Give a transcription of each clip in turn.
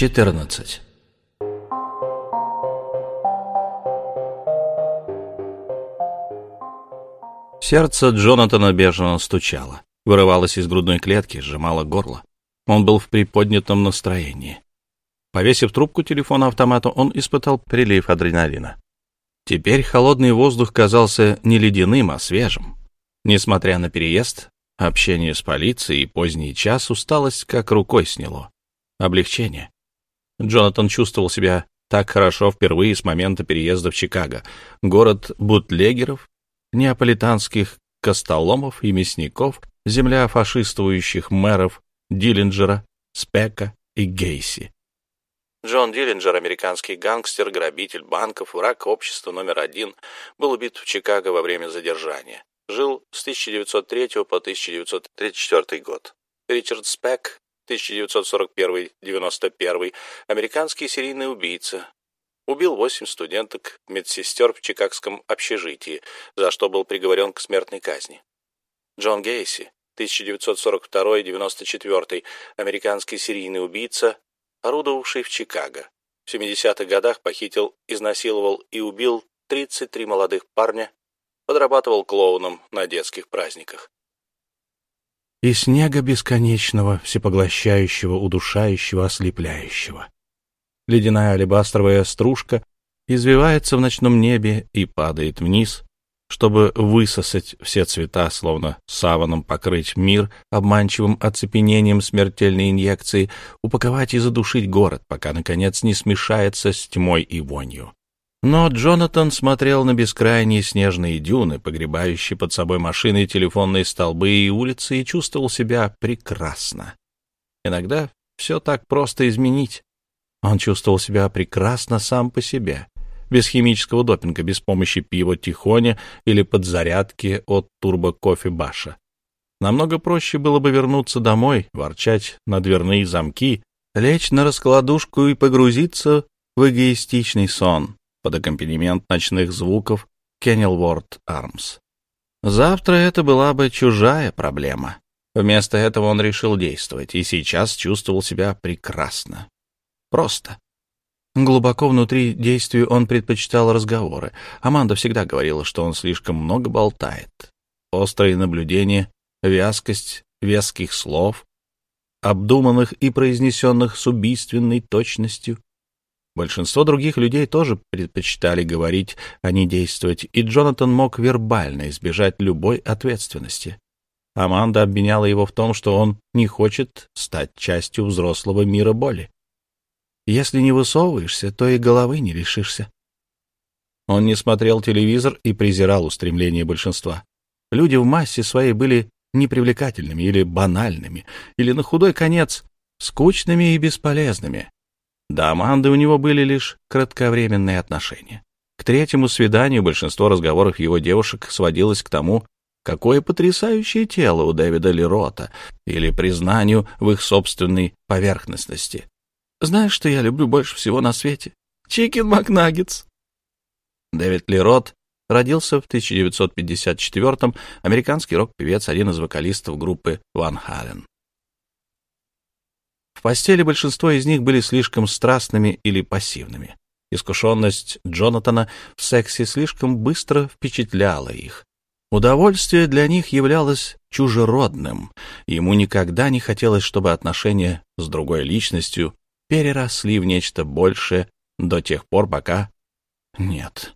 14. Сердце Джонатана бешено стучало, вырывалось из грудной клетки, сжимало горло. Он был в приподнятом настроении. Повесив трубку телефона автомата, он испытал прилив адреналина. Теперь холодный воздух казался не ледяным, а свежим. Несмотря на переезд, общение с полицией и поздний час, усталость как рукой сняло. Облегчение. Джонатан чувствовал себя так хорошо впервые с момента переезда в Чикаго. Город бутлегеров, неаполитанских костоломов и мясников, земля фашистующих мэров Диллинджера, Спека и Гейси. Джон Диллинджер, американский гангстер, грабитель банков, враг общества номер один, был убит в Чикаго во время задержания. Жил с 1903 по 1934 год. Ричард Спек, 1941-91, американский серийный убийца. Убил восемь студенток, медсестер в чикагском общежитии, за что был приговорен к смертной казни. Джон Гейси, 1942-94, американский серийный убийца, орудовавший в Чикаго. В 70-х годах похитил, изнасиловал и убил 33 молодых парня, подрабатывал клоуном на детских праздниках. И снега бесконечного, всепоглощающего, удушающего, ослепляющего. Ледяная алебастровая стружка извивается в ночном небе и падает вниз, чтобы высосать все цвета, словно саваном покрыть мир обманчивым оцепенением смертельной инъекции, упаковать и задушить город, пока, наконец, не смешается с тьмой и вонью. Но Джонатан смотрел на бескрайние снежные дюны, погребающие под собой машины, телефонные столбы и улицы, и чувствовал себя прекрасно. Иногда все так просто изменить. Он чувствовал себя прекрасно сам по себе — без химического допинга, без помощи пива Тихоня или подзарядки от турбо-кофе Баша. Намного проще было бы вернуться домой, ворчать на дверные замки, лечь на раскладушку и погрузиться в эгоистичный сон под аккомпанемент ночных звуков Кеннелворд Армс. Завтра это была бы чужая проблема. Вместо этого он решил действовать и сейчас чувствовал себя прекрасно. Просто. Глубоко внутри действию он предпочитал разговоры. Аманда всегда говорила, что он слишком много болтает. Острые наблюдения, вязкость веских слов, обдуманных и произнесенных с убийственной точностью. Большинство других людей тоже предпочитали говорить, а не действовать, и Джонатан мог вербально избежать любой ответственности. Аманда обвиняла его в том, что он не хочет стать частью взрослого мира боли. Если не высовываешься, то и головы не лишишься. Он не смотрел телевизор и презирал устремления большинства. Люди в массе своей были непривлекательными или банальными, или на худой конец скучными и бесполезными. До Аманды у него были лишь кратковременные отношения. К третьему свиданию большинство разговоров его девушек сводилось к тому, какое потрясающее тело у Дэвида Лерота, или признанию в их собственной поверхностности. Знаешь, что я люблю больше всего на свете? Чикен Макнаггетс. Дэвид Лерот родился в 1954-м, американский рок-певец, один из вокалистов группы Ван Хален. В постели большинство из них были слишком страстными или пассивными. Искушенность Джонатана в сексе слишком быстро впечатляла их. Удовольствие для них являлось чужеродным. Ему никогда не хотелось, чтобы отношения с другой личностью переросли в нечто большее до тех пор, пока... Нет.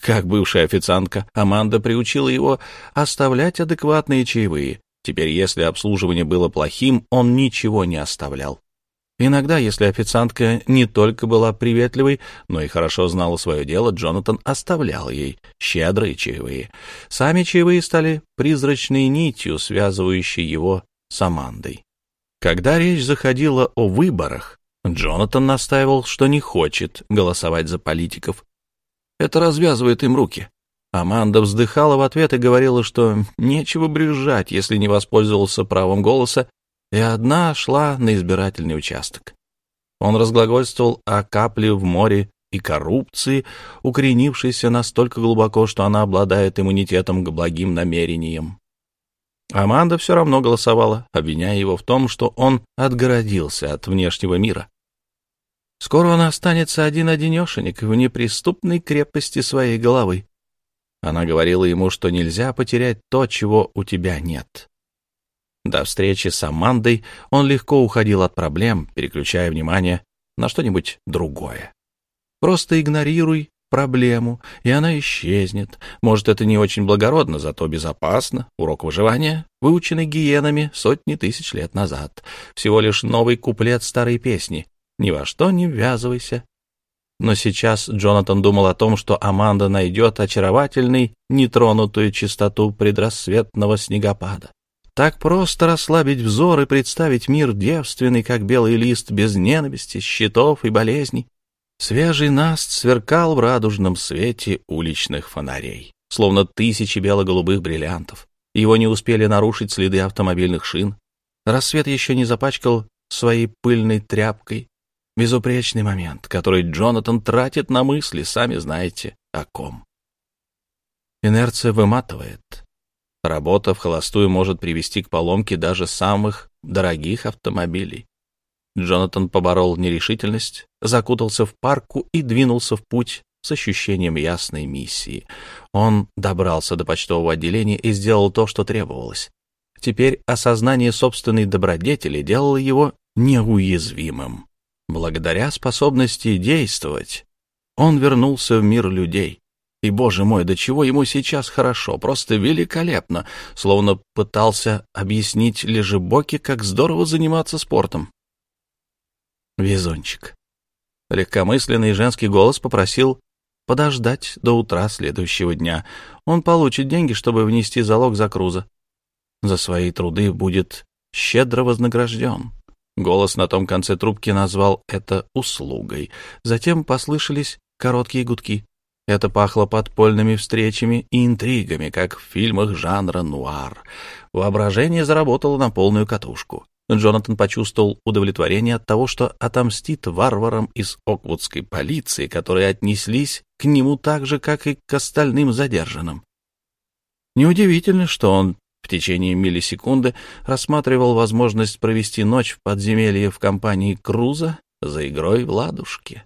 Как бывшая официантка, Аманда приучила его оставлять адекватные чаевые. Теперь, если обслуживание было плохим, он ничего не оставлял. Иногда, если официантка не только была приветливой, но и хорошо знала свое дело, Джонатан оставлял ей щедрые чаевые. Сами чаевые стали призрачной нитью, связывающей его с Амандой. Когда речь заходила о выборах, Джонатан настаивал, что не хочет голосовать за политиков. Это развязывает им руки. Аманда вздыхала в ответ и говорила, что нечего брюзжать, если не воспользовался правом голоса, и одна шла на избирательный участок. Он разглагольствовал о капле в море и коррупции, укоренившейся настолько глубоко, что она обладает иммунитетом к благим намерениям. Аманда все равно голосовала, обвиняя его в том, что он отгородился от внешнего мира. Скоро он останется один-одинешенек в неприступной крепости своей головы. Она говорила ему, что нельзя потерять то, чего у тебя нет. До встречи с Амандой он легко уходил от проблем, переключая внимание на что-нибудь другое. Просто игнорируй проблему, и она исчезнет. Может, это не очень благородно, зато безопасно. Урок выживания, выученный гиенами сотни тысяч лет назад. Всего лишь новый куплет старой песни. Ни во что не ввязывайся. Но сейчас Джонатан думал о том, что Аманда найдет очаровательный, нетронутую чистоту предрассветного снегопада. Так просто расслабить взор и представить мир девственный, как белый лист, без ненависти, щитов и болезней. Свежий наст сверкал в радужном свете уличных фонарей, словно тысячи бело-голубых бриллиантов. Его не успели нарушить следы автомобильных шин. Рассвет еще не запачкал своей пыльной тряпкой. Безупречный момент, который Джонатан тратит на мысли, сами знаете, о ком. Инерция выматывает. Работа в холостую может привести к поломке даже самых дорогих автомобилей. Джонатан поборол нерешительность, закутался в парку и двинулся в путь с ощущением ясной миссии. Он добрался до почтового отделения и сделал то, что требовалось. Теперь осознание собственной добродетели делало его неуязвимым. Благодаря способности действовать, он вернулся в мир людей. И, боже мой, до чего ему сейчас хорошо, просто великолепно, словно пытался объяснить Лежебоке, как здорово заниматься спортом. Везунчик. Легкомысленный женский голос попросил подождать до утра следующего дня. Он получит деньги, чтобы внести залог за Круза. За свои труды будет щедро вознагражден. Голос на том конце трубки назвал это услугой. Затем послышались короткие гудки. Это пахло подпольными встречами и интригами, как в фильмах жанра нуар. Воображение заработало на полную катушку. Джонатан почувствовал удовлетворение от того, что отомстит варварам из оквудской полиции, которые отнеслись к нему так же, как и к остальным задержанным. Неудивительно, что он в течение миллисекунды рассматривал возможность провести ночь в подземелье в компании Круза за игрой в ладушки.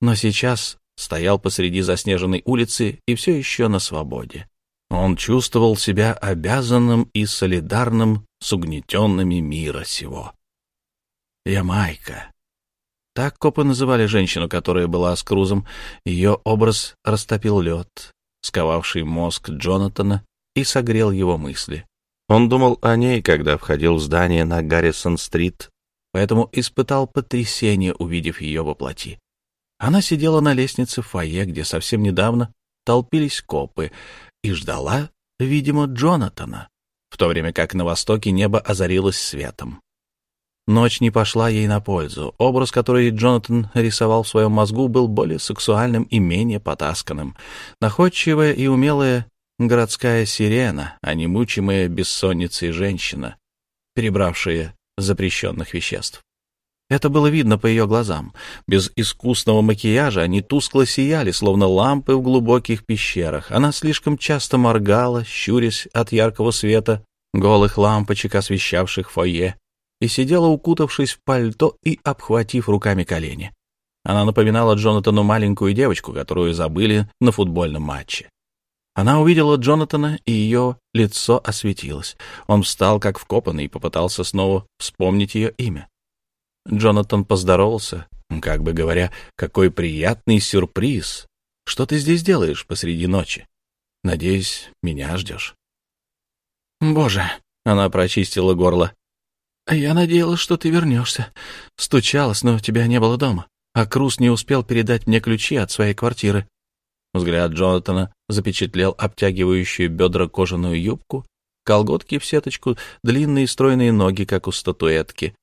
Но сейчас стоял посреди заснеженной улицы и все еще на свободе. Он чувствовал себя обязанным и солидарным с угнетенными мира сего. Ямайка. Так копы называли женщину, которая была с Крузом. Ее образ растопил лед, сковавший мозг Джонатана, и согрел его мысли. Он думал о ней, когда входил в здание на Гаррисон-стрит, поэтому испытал потрясение, увидев ее во плоти. Она сидела на лестнице в фойе, где совсем недавно толпились копы, и ждала, видимо, Джонатана, в то время как на востоке небо озарилось светом. Ночь не пошла ей на пользу. Образ, который Джонатан рисовал в своем мозгу, был более сексуальным и менее потасканным. Находчивая и умелая городская сирена, а не мучимая бессонницей женщина, перебравшая запрещенных веществ. Это было видно по ее глазам. Без искусного макияжа они тускло сияли, словно лампы в глубоких пещерах. Она слишком часто моргала, щурясь от яркого света голых лампочек, освещавших фойе, и сидела, укутавшись в пальто и обхватив руками колени. Она напоминала Джонатану маленькую девочку, которую забыли на футбольном матче. Она увидела Джонатана, и ее лицо осветилось. Он встал, как вкопанный, и попытался снова вспомнить ее имя. Джонатан поздоровался, как бы говоря, какой приятный сюрприз. Что ты здесь делаешь посреди ночи? Надеюсь, меня ждешь. Боже, она прочистила горло. Я надеялась, что ты вернешься. Стучалась, но тебя не было дома. А Круз не успел передать мне ключи от своей квартиры. Взгляд Джонатана запечатлел обтягивающую бедра кожаную юбку, колготки в сеточку, длинные стройные ноги, как у статуэтки,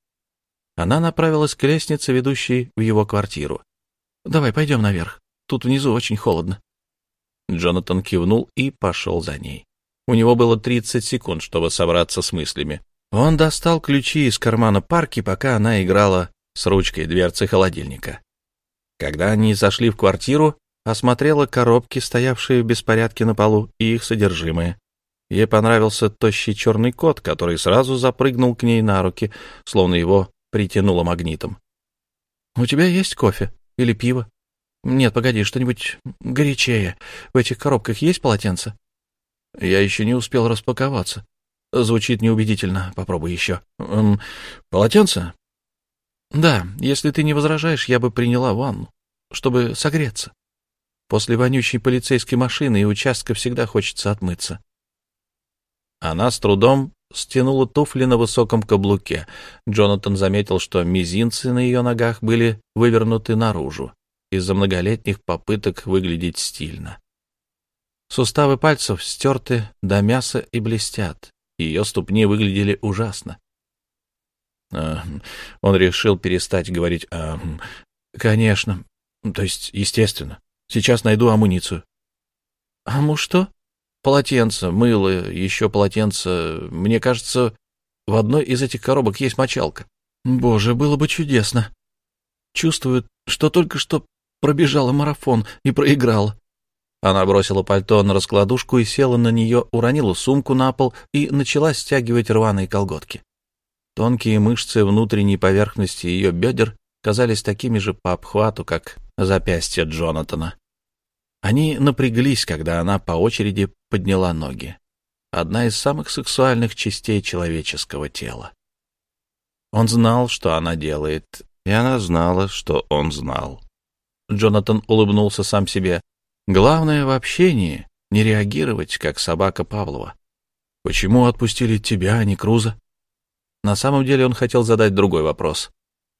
она направилась к лестнице, ведущей в его квартиру. «Давай пойдем наверх. Тут внизу очень холодно». Джонатан кивнул и пошел за ней. У него было 30 секунд, чтобы собраться с мыслями. Он достал ключи из кармана парки, пока она играла с ручкой дверцы холодильника. Когда они зашли в квартиру, осмотрела коробки, стоявшие в беспорядке на полу, и их содержимое. Ей понравился тощий черный кот, который сразу запрыгнул к ней на руки, словно его притянуло магнитом. У тебя есть кофе или пиво? Нет, погоди, что-нибудь горячее. В этих коробках есть полотенце? Я еще не успел распаковаться. Звучит неубедительно. Попробуй еще. Эм, полотенце? Да, если ты не возражаешь, я бы приняла ванну, чтобы согреться. После вонючей полицейской машины и участка всегда хочется отмыться. Она с трудом стянула туфли на высоком каблуке. Джонатан заметил, что мизинцы на ее ногах были вывернуты наружу из-за многолетних попыток выглядеть стильно. Суставы пальцев стерты до мяса и блестят. Ее ступни выглядели ужасно. А, он решил перестать говорить а, «Конечно, то есть, естественно. Сейчас найду амуницию». «Аму что?» «Полотенце, мыло, еще полотенце. Мне кажется, в одной из этих коробок есть мочалка». «Боже, было бы чудесно. Чувствую, что только что пробежала марафон и проиграла. Она бросила пальто на раскладушку и села на нее, уронила сумку на пол и начала стягивать рваные колготки. Тонкие мышцы внутренней поверхности ее бедер казались такими же по обхвату, как запястья Джонатана. Они напряглись, когда она по очереди подняла ноги. Одна из самых сексуальных частей человеческого тела. Он знал, что она делает, и она знала, что он знал. Джонатан улыбнулся сам себе. Главное в общении — не реагировать, как собака Павлова. Почему отпустили тебя, а не Круза? На самом деле он хотел задать другой вопрос.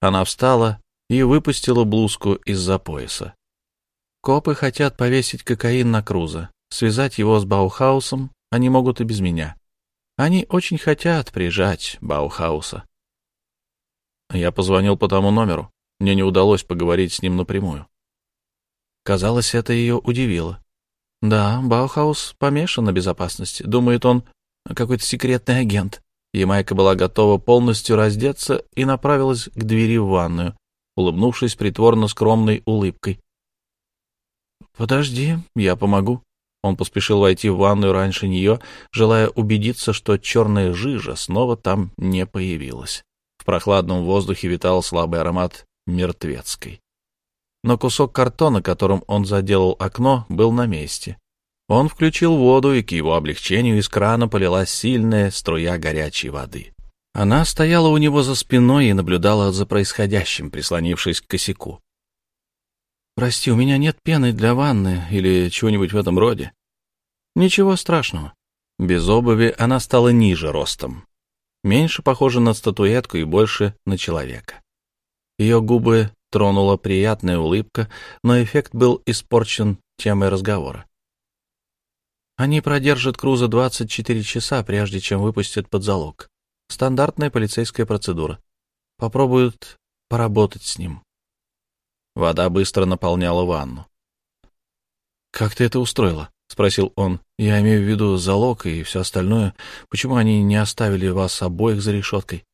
Она встала и выпустила блузку из-за пояса. Копы хотят повесить кокаин на Круза, связать его с Баухаусом, они могут и без меня. Они очень хотят прижать Баухауса. Я позвонил по тому номеру. Мне не удалось поговорить с ним напрямую. Казалось, это ее удивило. Да, Баухаус помешан на безопасности. Думает он, какой-то секретный агент. Ямайка была готова полностью раздеться и направилась к двери в ванную, улыбнувшись притворно скромной улыбкой. «Подожди, я помогу». Он поспешил войти в ванную раньше нее, желая убедиться, что черная жижа снова там не появилась. В прохладном воздухе витал слабый аромат мертвецкой но кусок картона, которым он заделал окно, был на месте. Он включил воду, и к его облегчению из крана полилась сильная струя горячей воды. Она стояла у него за спиной и наблюдала за происходящим, прислонившись к косяку. «Прости, у меня нет пены для ванны или чего-нибудь в этом роде». «Ничего страшного». Без обуви она стала ниже ростом. Меньше похожа на статуэтку и больше на человека. Ее губы тронула приятная улыбка, но эффект был испорчен темой разговора. Они продержат Круза 24 часа, прежде чем выпустят под залог. Стандартная полицейская процедура. Попробуют поработать с ним. Вода быстро наполняла ванну. «Как ты это устроила?» — спросил он. «Я имею в виду залог и все остальное. Почему они не оставили вас обоих за решеткой?»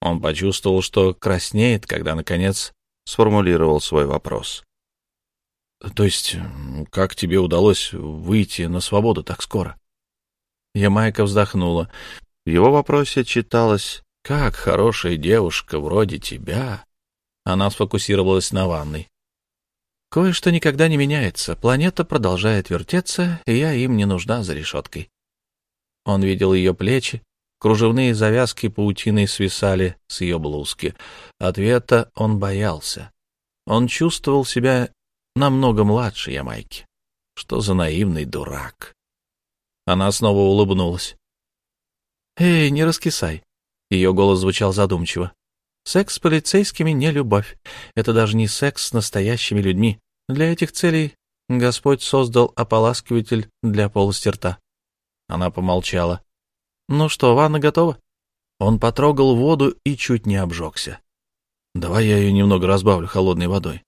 Он почувствовал, что краснеет, когда, наконец, сформулировал свой вопрос. «То есть, как тебе удалось выйти на свободу так скоро?» Ямайка вздохнула. В его вопросе читалось «Как хорошая девушка вроде тебя?» Она сфокусировалась на ванной. «Кое-что никогда не меняется. Планета продолжает вертеться, и я им не нужна за решеткой». Он видел ее плечи, Кружевные завязки паутиной свисали с ее блузки. Ответа он боялся. Он чувствовал себя намного младше Ямайки. Что за наивный дурак. Она снова улыбнулась. «Эй, не раскисай!» Ее голос звучал задумчиво. «Секс с полицейскими не любовь. Это даже не секс с настоящими людьми. Для этих целей Господь создал ополаскиватель для полости рта». Она помолчала. «Ну что, ванна готова?» Он потрогал воду и чуть не обжегся. «Давай я ее немного разбавлю холодной водой».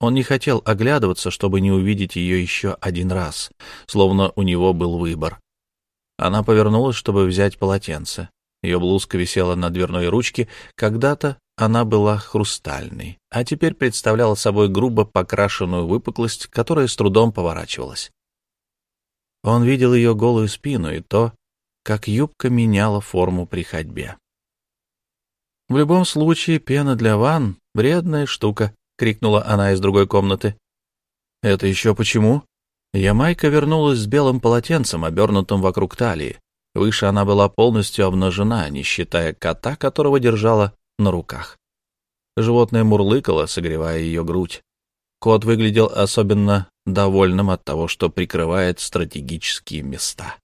Он не хотел оглядываться, чтобы не увидеть ее еще один раз, словно у него был выбор. Она повернулась, чтобы взять полотенце. Ее блузка висела на дверной ручке. Когда-то она была хрустальной, а теперь представляла собой грубо покрашенную выпуклость, которая с трудом поворачивалась. Он видел ее голую спину и то, как юбка меняла форму при ходьбе. В любом случае, пена для ванн Вредная штука, — крикнула она из другой комнаты. Это еще почему? Ямайка вернулась с белым полотенцем, обернутым вокруг талии. Выше она была полностью обнажена, не считая кота, которого держала на руках. Животное мурлыкало, согревая ее грудь. Кот выглядел особенно довольным от того, что прикрывает стратегические места.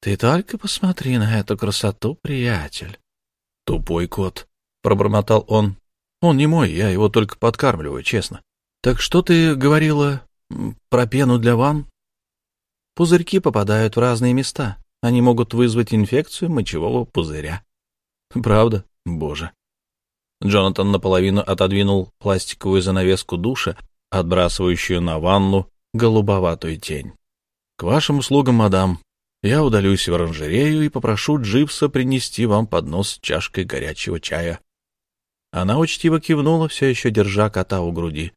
«Ты только посмотри на эту красоту, приятель!» «Тупой кот», — пробормотал он. «Он не мой, я его только подкармливаю, честно. Так что ты говорила про пену для ванн?» Пузырьки попадают в разные места. Они могут вызвать инфекцию мочевого пузыря. Правда? Боже. Джонатан наполовину отодвинул пластиковую занавеску душа, отбрасывающую на ванну голубоватую тень. — К вашим услугам, мадам. Я удалюсь в оранжерею и попрошу Джипса принести вам поднос с чашкой горячего чая. Она учтиво кивнула, все еще держа кота у груди.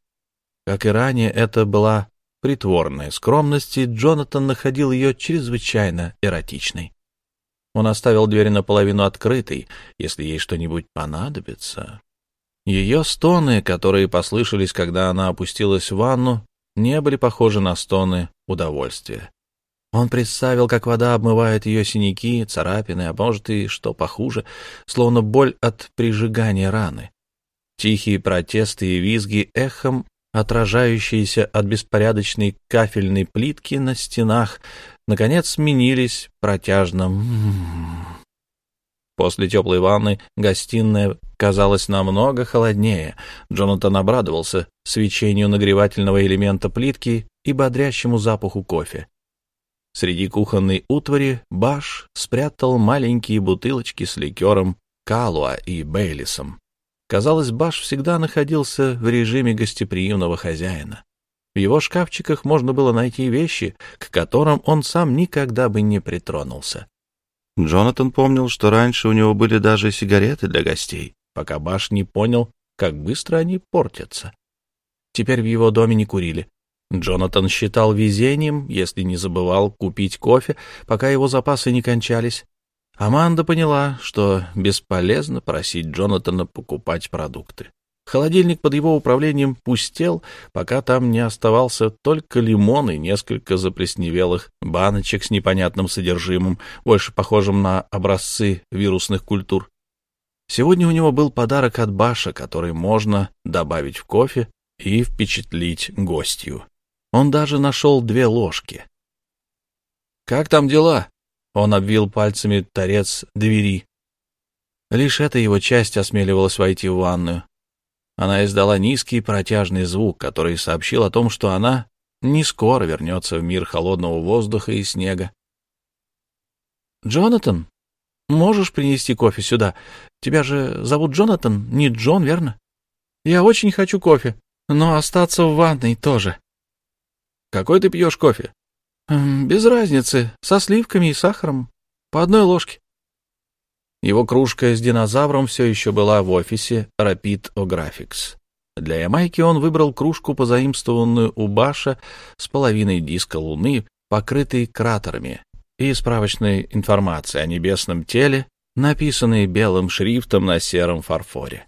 Как и ранее, это была притворная скромность, и Джонатан находил ее чрезвычайно эротичной. Он оставил дверь наполовину открытой, если ей что-нибудь понадобится. Ее стоны, которые послышались, когда она опустилась в ванну, не были похожи на стоны удовольствия. Он представил, как вода обмывает ее синяки, царапины, а может и, что похуже, словно боль от прижигания раны. Тихие протесты и визги эхом, отражающиеся от беспорядочной кафельной плитки на стенах, наконец сменились протяжным После теплой ванны гостиная казалась намного холоднее. Джонатан обрадовался свечению нагревательного элемента плитки и бодрящему запаху кофе. Среди кухонной утвари Баш спрятал маленькие бутылочки с ликером Калуа и Бейлисом. Казалось, Баш всегда находился в режиме гостеприимного хозяина. В его шкафчиках можно было найти вещи, к которым он сам никогда бы не притронулся. Джонатан помнил, что раньше у него были даже сигареты для гостей, пока Баш не понял, как быстро они портятся. Теперь в его доме не курили. Джонатан считал везением, если не забывал купить кофе, пока его запасы не кончались. Аманда поняла, что бесполезно просить Джонатана покупать продукты. Холодильник под его управлением пустел, пока там не оставался только лимон и несколько заплесневелых баночек с непонятным содержимым, больше похожим на образцы вирусных культур. Сегодня у него был подарок от Баша, который можно добавить в кофе и впечатлить гостью. Он даже нашел две ложки. «Как там дела?» Он обвил пальцами торец двери. Лишь эта его часть осмеливалась войти в ванную. Она издала низкий протяжный звук, который сообщил о том, что она не скоро вернется в мир холодного воздуха и снега. «Джонатан, можешь принести кофе сюда? Тебя же зовут Джонатан, не Джон, верно? Я очень хочу кофе, но остаться в ванной тоже». «Какой ты пьешь кофе?» «Без разницы, со сливками и сахаром, по одной ложке». Его кружка с динозавром все еще была в офисе Rapid Graphics. Для Ямайки он выбрал кружку, позаимствованную у Баша, с половиной диска Луны, покрытой кратерами, и справочной информацией о небесном теле, написанной белым шрифтом на сером фарфоре.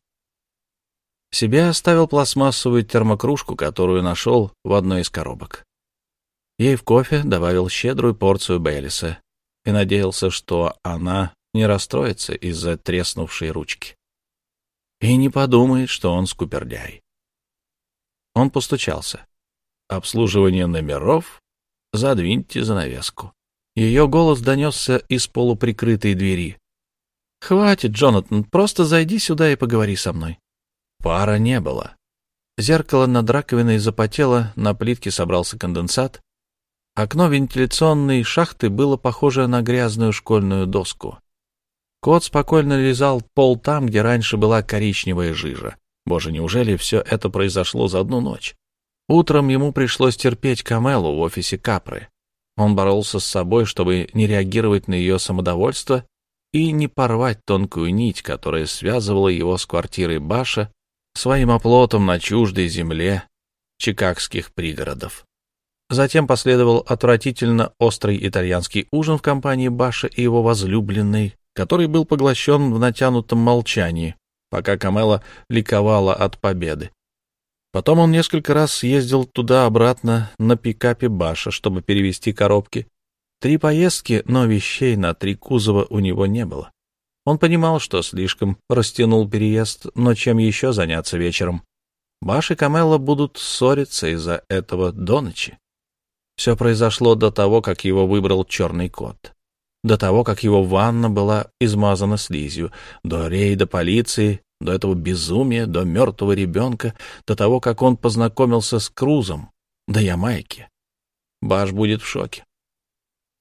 Себе оставил пластмассовую термокружку, которую нашел в одной из коробок. Ей в кофе добавил щедрую порцию Бейлиса и надеялся, что она не расстроится из-за треснувшей ручки. И не подумает, что он скупердяй. Он постучался. Обслуживание номеров. Задвиньте занавеску. Ее голос донесся из полуприкрытой двери. «Хватит, Джонатан, просто зайди сюда и поговори со мной». Пара не было. Зеркало над раковиной запотело, на плитке собрался конденсат. Окно вентиляционной шахты было похоже на грязную школьную доску. Кот спокойно лизал пол там, где раньше была коричневая жижа. Боже, неужели все это произошло за одну ночь? Утром ему пришлось терпеть Камелу в офисе Капры. Он боролся с собой, чтобы не реагировать на ее самодовольство и не порвать тонкую нить, которая связывала его с квартирой Баша, своим оплотом на чуждой земле чикагских пригородов. Затем последовал отвратительно острый итальянский ужин в компании Баша и его возлюбленной, который был поглощен в натянутом молчании. пока Камела ликовала от победы. Потом он несколько раз съездил туда-обратно на пикапе Баша, чтобы перевести коробки. Три поездки, но вещей на три кузова у него не было. Он понимал, что слишком растянул переезд, но чем еще заняться вечером? Баш и Камелла будут ссориться из-за этого до ночи. Все произошло до того, как его выбрал черный кот. До того, как его ванна была измазана слизью, до рейда полиции, до этого безумия, до мертвого ребенка, до того, как он познакомился с Крузом, до Ямайки. Баш будет в шоке.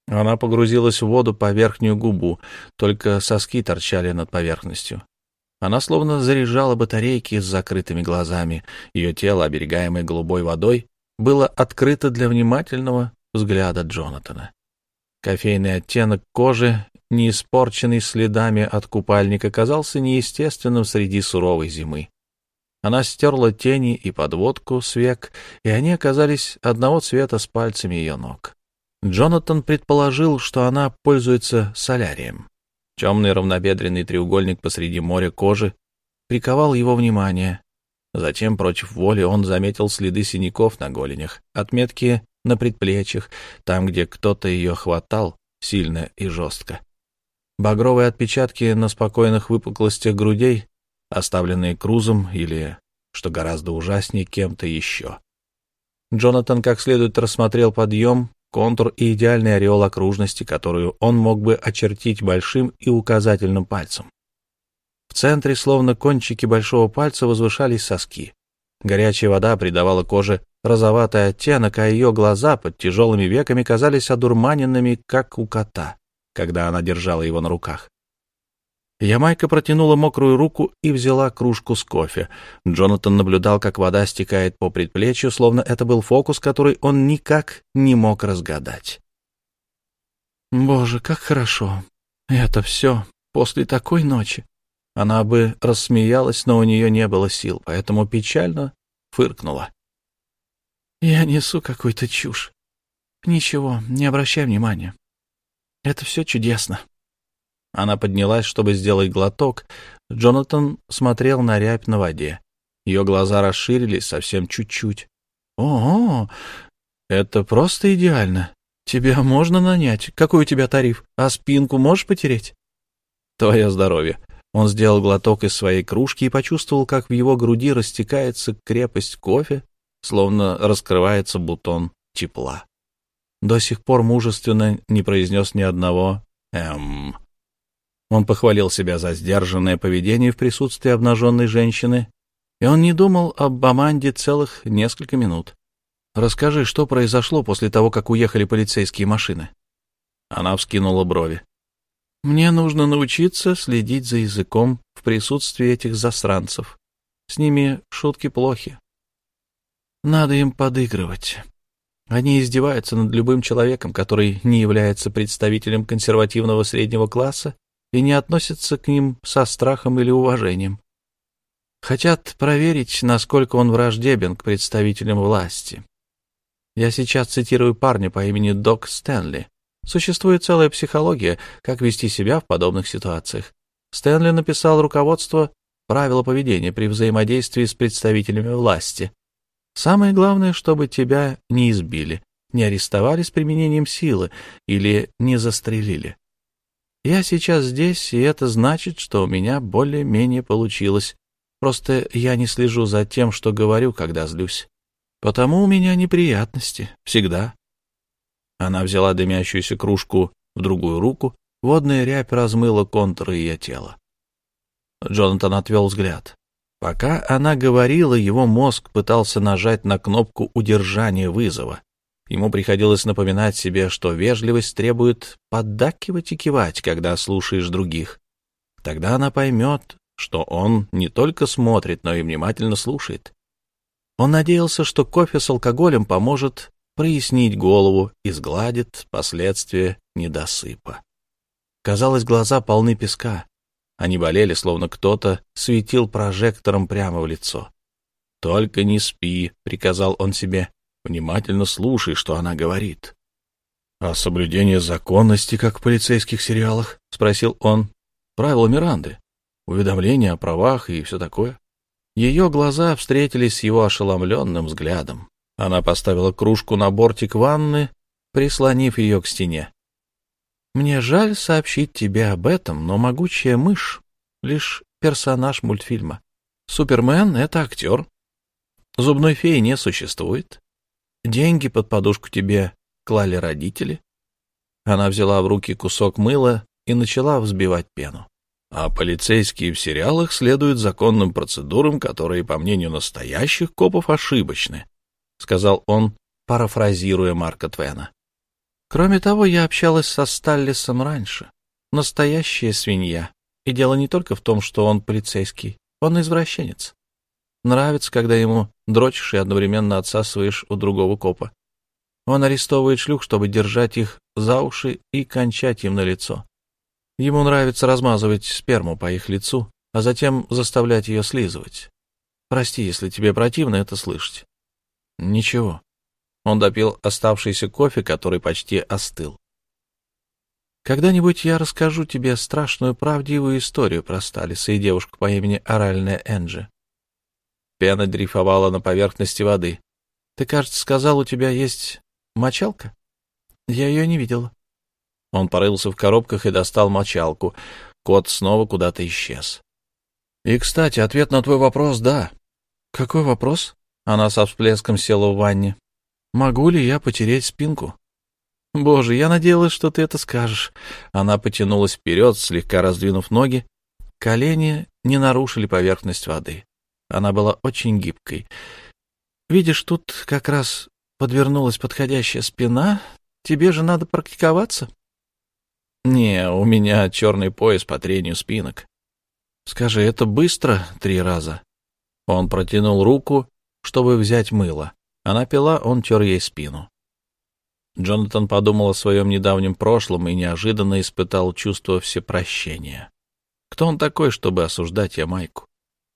Она погрузилась в воду по верхнюю губу, только соски торчали над поверхностью. Она словно заряжала батарейки с закрытыми глазами. Ее тело, оберегаемое голубой водой, было открыто для внимательного взгляда Джонатана. Кофейный оттенок кожи, не испорченный следами от купальника, казался неестественным среди суровой зимы. Она стерла тени и подводку с век, и они оказались одного цвета с пальцами ее ног. Джонатан предположил, что она пользуется солярием. Темный равнобедренный треугольник посреди моря кожи приковал его внимание. Затем, против воли, он заметил следы синяков на голенях, отметки на предплечьях, там, где кто-то ее хватал сильно и жестко. Багровые отпечатки на спокойных выпуклостях грудей, оставленные Крузом или, что гораздо ужаснее, кем-то еще. Джонатан как следует рассмотрел подъем, контур и идеальный ореол окружности, которую он мог бы очертить большим и указательным пальцем. В центре, словно кончики большого пальца, возвышались соски. Горячая вода придавала коже розоватый оттенок, а ее глаза под тяжелыми веками казались одурманенными, как у кота, когда она держала его на руках. Ямайка протянула мокрую руку и взяла кружку с кофе. Джонатан наблюдал, как вода стекает по предплечью, словно это был фокус, который он никак не мог разгадать. «Боже, как хорошо! Это все после такой ночи!» Она бы рассмеялась, но у нее не было сил, поэтому печально фыркнула. «Я несу какую-то чушь. Ничего, не обращай внимания. Это все чудесно». Она поднялась, чтобы сделать глоток. Джонатан смотрел на рябь на воде. Ее глаза расширились совсем чуть-чуть. «О, это просто идеально. Тебя можно нанять. Какой у тебя тариф? А спинку можешь потереть?» «Твое здоровье». Он сделал глоток из своей кружки и почувствовал, как в его груди растекается крепость кофе, словно раскрывается бутон тепла. До сих пор мужественно не произнес ни одного «эм». Он похвалил себя за сдержанное поведение в присутствии обнаженной женщины, и он не думал об Аманде целых несколько минут. «Расскажи, что произошло после того, как уехали полицейские машины?» Она вскинула брови. «Мне нужно научиться следить за языком в присутствии этих засранцев. С ними шутки плохи. Надо им подыгрывать. Они издеваются над любым человеком, который не является представителем консервативного среднего класса и не относятся к ним со страхом или уважением. Хотят проверить, насколько он враждебен к представителям власти. Я сейчас цитирую парня по имени Док Стэнли. Существует целая психология, как вести себя в подобных ситуациях. Стэнли написал руководство правила поведения при взаимодействии с представителями власти. Самое главное, чтобы тебя не избили, не арестовали с применением силы или не застрелили. Я сейчас здесь, и это значит, что у меня более-менее получилось. Просто я не слежу за тем, что говорю, когда злюсь. Потому у меня неприятности. Всегда. Она взяла дымящуюся кружку в другую руку. Водная рябь размыла контуры ее тела. Джонатан отвел взгляд. Пока она говорила, его мозг пытался нажать на кнопку удержания вызова. Ему приходилось напоминать себе, что вежливость требует поддакивать и кивать, когда слушаешь других. Тогда она поймет, что он не только смотрит, но и внимательно слушает. Он надеялся, что кофе с алкоголем поможет прояснить голову и сгладит последствия недосыпа. Казалось, глаза полны песка. Они болели, словно кто-то светил прожектором прямо в лицо. «Только не спи», — приказал он себе. Внимательно слушай, что она говорит. — А соблюдение законности, как в полицейских сериалах? — спросил он. — Правила Миранды. уведомления о правах и все такое. Ее глаза встретились с его ошеломленным взглядом. Она поставила кружку на бортик ванны, прислонив ее к стене. «Мне жаль сообщить тебе об этом, но могучая мышь — лишь персонаж мультфильма. Супермен — это актер. Зубной феи не существует. Деньги под подушку тебе клали родители. Она взяла в руки кусок мыла и начала взбивать пену. А полицейские в сериалах следуют законным процедурам, которые, по мнению настоящих копов, ошибочны, — сказал он, парафразируя Марка Твена. Кроме того, я общалась со Сталлисом раньше. Настоящая свинья. И дело не только в том, что он полицейский. Он извращенец. Нравится, когда ему дрочишь и одновременно отсасываешь у другого копа. Он арестовывает шлюх, чтобы держать их за уши и кончать им на лицо. Ему нравится размазывать сперму по их лицу, а затем заставлять ее слизывать. Прости, если тебе противно это слышать. Ничего. Он допил оставшийся кофе, который почти остыл. Когда-нибудь я расскажу тебе страшную правдивую историю про Сталиса и девушку по имени Оральная Энджи. Пена дрейфовала на поверхности воды. Ты, кажется, сказал, у тебя есть мочалка? Я ее не видела. Он порылся в коробках и достал мочалку. Кот снова куда-то исчез. И, кстати, ответ на твой вопрос — да. Какой вопрос? Она со всплеском села в ванне. Могу ли я потереть спинку? Боже, я надеялась, что ты это скажешь. Она потянулась вперед, слегка раздвинув ноги. Колени не нарушили поверхность воды. Она была очень гибкой. Видишь, тут как раз подвернулась подходящая спина. Тебе же надо практиковаться. Не, у меня черный пояс по трению спинок. Скажи, это быстро три раза? Он протянул руку, чтобы взять мыло. Она пила, он тер ей спину. Джонатан подумал о своем недавнем прошлом и неожиданно испытал чувство всепрощения. Кто он такой, чтобы осуждать Ямайку?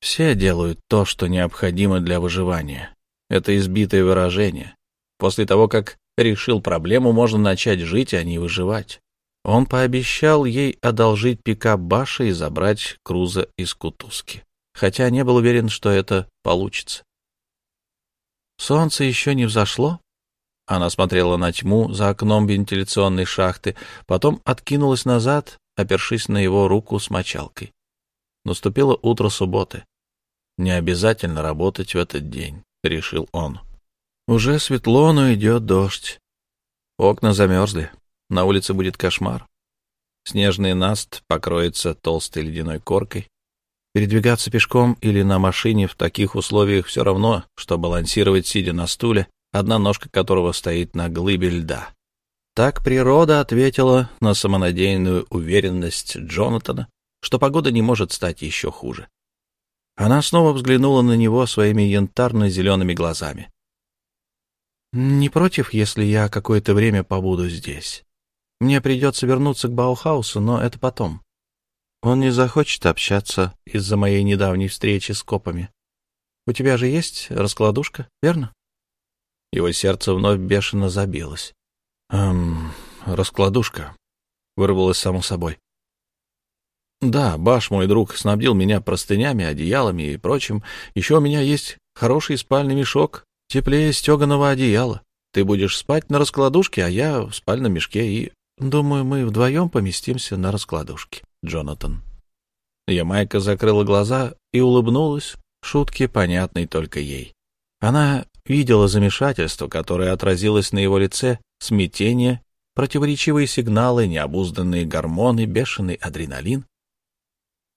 Все делают то, что необходимо для выживания. Это избитое выражение. После того, как решил проблему, можно начать жить, а не выживать. Он пообещал ей одолжить пикап Баша и забрать Круза из Кутузки, хотя не был уверен, что это получится. Солнце еще не взошло. Она смотрела на тьму за окном вентиляционной шахты, потом откинулась назад, опершись на его руку с мочалкой. Наступило утро субботы. Не обязательно работать в этот день, — решил он. Уже светло, но идет дождь. Окна замерзли. На улице будет кошмар. Снежный наст покроется толстой ледяной коркой. Передвигаться пешком или на машине в таких условиях все равно, что балансировать, сидя на стуле, одна ножка которого стоит на глыбе льда. Так природа ответила на самонадеянную уверенность Джонатана, что погода не может стать еще хуже. Она снова взглянула на него своими янтарно-зелеными глазами. «Не против, если я какое-то время побуду здесь?» Мне придется вернуться к Баухаусу, но это потом. Он не захочет общаться из-за моей недавней встречи с копами. У тебя же есть раскладушка, верно? Его сердце вновь бешено забилось. «Эм, раскладушка», — вырвалось само собой. «Да, Баш, мой друг, снабдил меня простынями, одеялами и прочим. Еще у меня есть хороший спальный мешок, теплее стеганого одеяла. Ты будешь спать на раскладушке, а я в спальном мешке и Думаю, мы вдвоем поместимся на раскладушке, Джонатан. Ямайка закрыла глаза и улыбнулась, шутки, понятной только ей. Она видела замешательство, которое отразилось на его лице, смятение, противоречивые сигналы, необузданные гормоны, бешеный адреналин.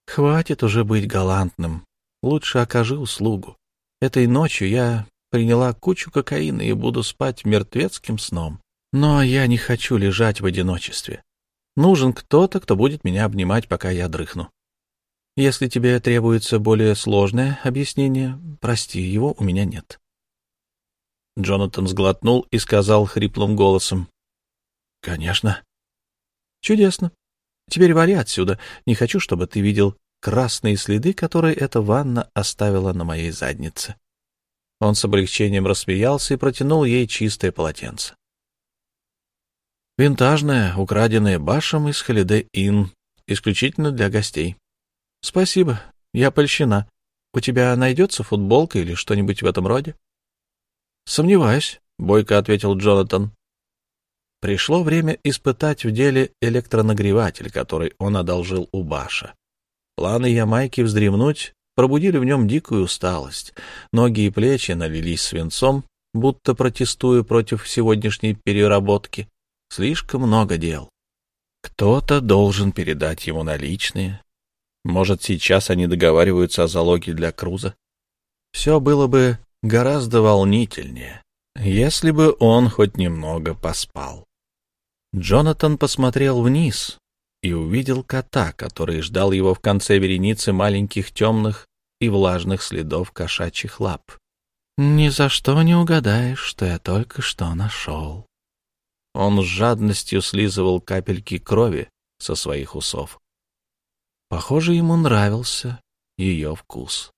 «Хватит уже быть галантным. Лучше окажи услугу. Этой ночью я приняла кучу кокаина и буду спать мертвецким сном. Но я не хочу лежать в одиночестве. Нужен кто-то, кто будет меня обнимать, пока я дрыхну. Если тебе требуется более сложное объяснение, прости, его у меня нет. Джонатан сглотнул и сказал хриплым голосом. — Конечно. — Чудесно. Теперь вали отсюда. Не хочу, чтобы ты видел красные следы, которые эта ванна оставила на моей заднице. Он с облегчением рассмеялся и протянул ей чистое полотенце. Винтажная, украденная Башем из Холидей Inn, исключительно для гостей. Спасибо, я польщена. У тебя найдется футболка или что-нибудь в этом роде? Сомневаюсь, бойко ответил Джонатан. Пришло время испытать в деле электронагреватель, который он одолжил у Баша. Планы Ямайки вздремнуть пробудили в нем дикую усталость. Ноги и плечи налились свинцом, будто протестуя против сегодняшней переработки. Слишком много дел. Кто-то должен передать ему наличные. Может, сейчас они договариваются о залоге для Круза. Все было бы гораздо волнительнее, если бы он хоть немного поспал. Джонатан посмотрел вниз и увидел кота, который ждал его в конце вереницы маленьких темных и влажных следов кошачьих лап. «Ни за что не угадаешь, что я только что нашел». Он с жадностью слизывал капельки крови со своих усов. Похоже, ему нравился ее вкус.